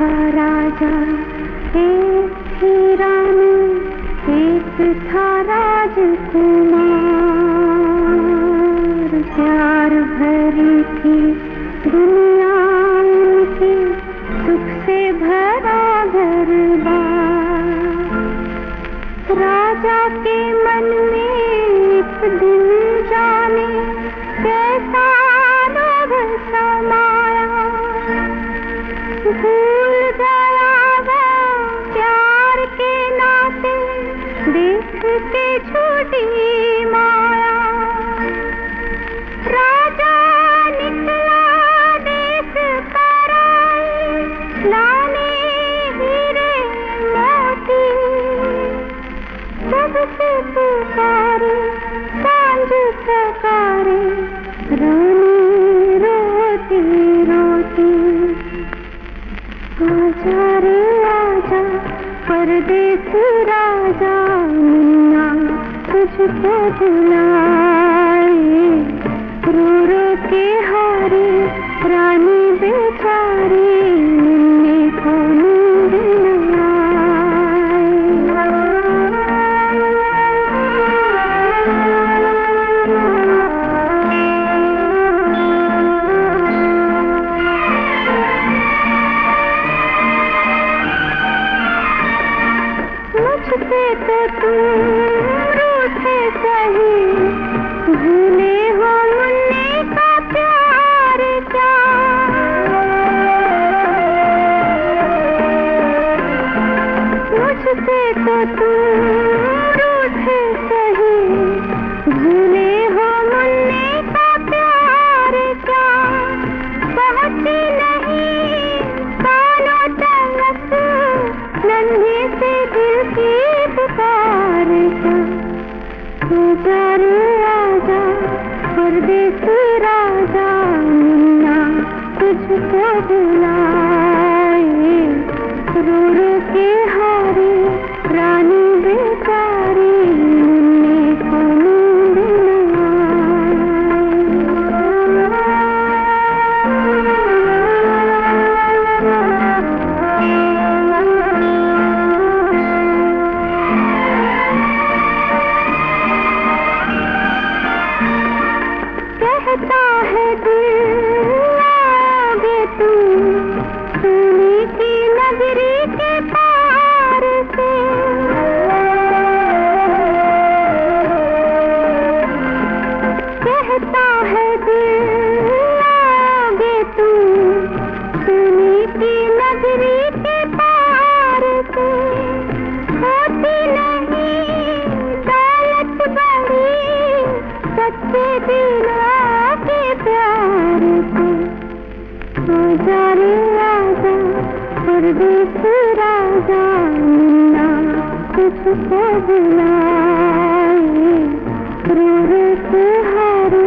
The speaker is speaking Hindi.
था राजा एक थी रानी एक था राजकुमार। प्यार भरी थी दुनिया उनकी, सुख से भरा दरबार। राजा के मन में एक दिन जाने के छोटी माया। राजा निकला देश लाने हीरे मोती सबसे पुकारे साँझ सकारे, रानी रोती रोती। आजा रे आजा परदेस राजा मुन्ना तुझको बुलाए रो रो के हारे रानी तो तू मुझसे तो परदेसी राजा मुन्ना तुझको और दूसरा जानना तुझको बुलाए क्रूर तुम्हारी